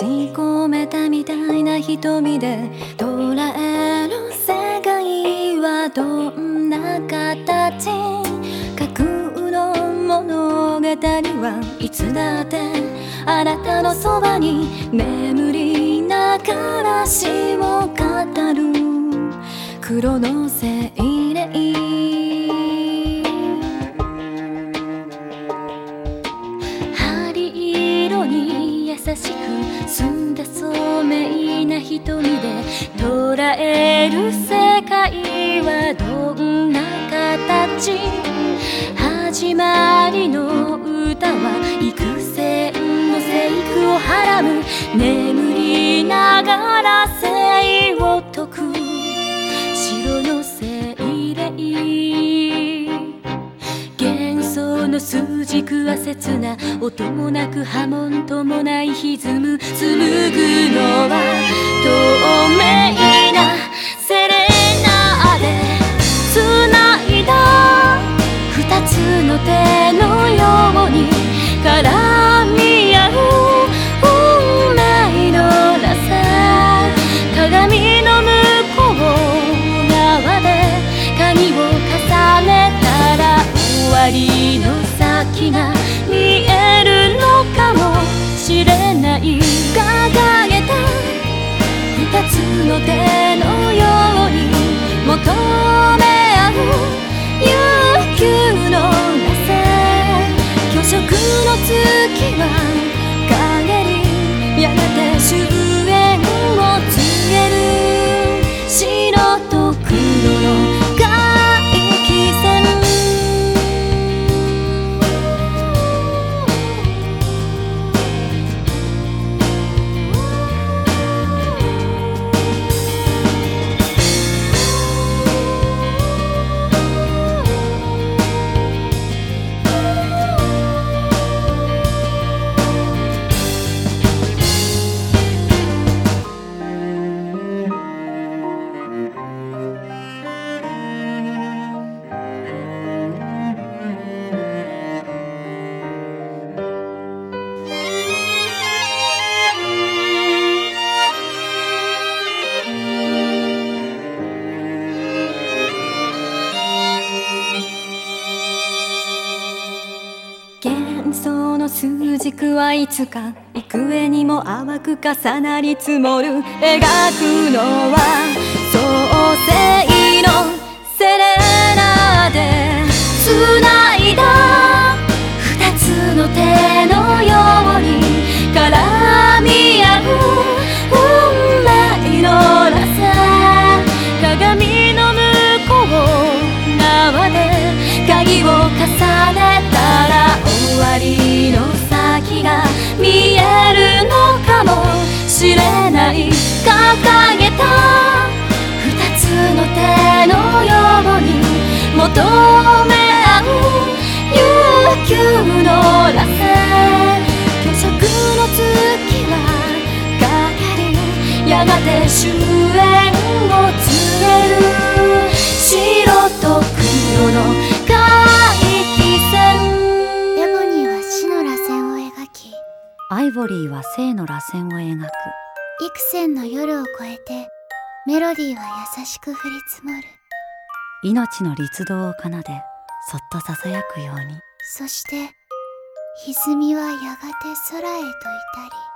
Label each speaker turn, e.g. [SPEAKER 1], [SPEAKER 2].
[SPEAKER 1] 閉じ込めたみたいな瞳で捉える世界はどんな形。架空の物語はいつだってあなたのそばに眠りながら死を語る。黒の精霊。しく澄んだ聡明な瞳で捉える世界はどんな形始まりの歌は幾千の生句をはらむ眠りながら生を解く数軸は切な音もなく波紋ともない歪む紡ぐのは透が見えるのかもしれない。掲げた二つの手幻想の数軸はいつか幾重にも淡く重なり積もる描くのは創世のセレナーで繋いだ二つの手のように絡み合う運命の螺旋鏡の向こう側で鍵を重ねた。りの先が見えるのかもしれない。掲げた二つの手のように求め合う悠久の螺旋虚飾の月はかかりやがて終焉を告げる白と黒の
[SPEAKER 2] イボリーは生の螺旋を描く。
[SPEAKER 3] 幾千の夜を越えてメロディーは優しく降り積もる。
[SPEAKER 2] 命の律動を奏でそっとささやくように。
[SPEAKER 3] そして歪みはやがて空へと至り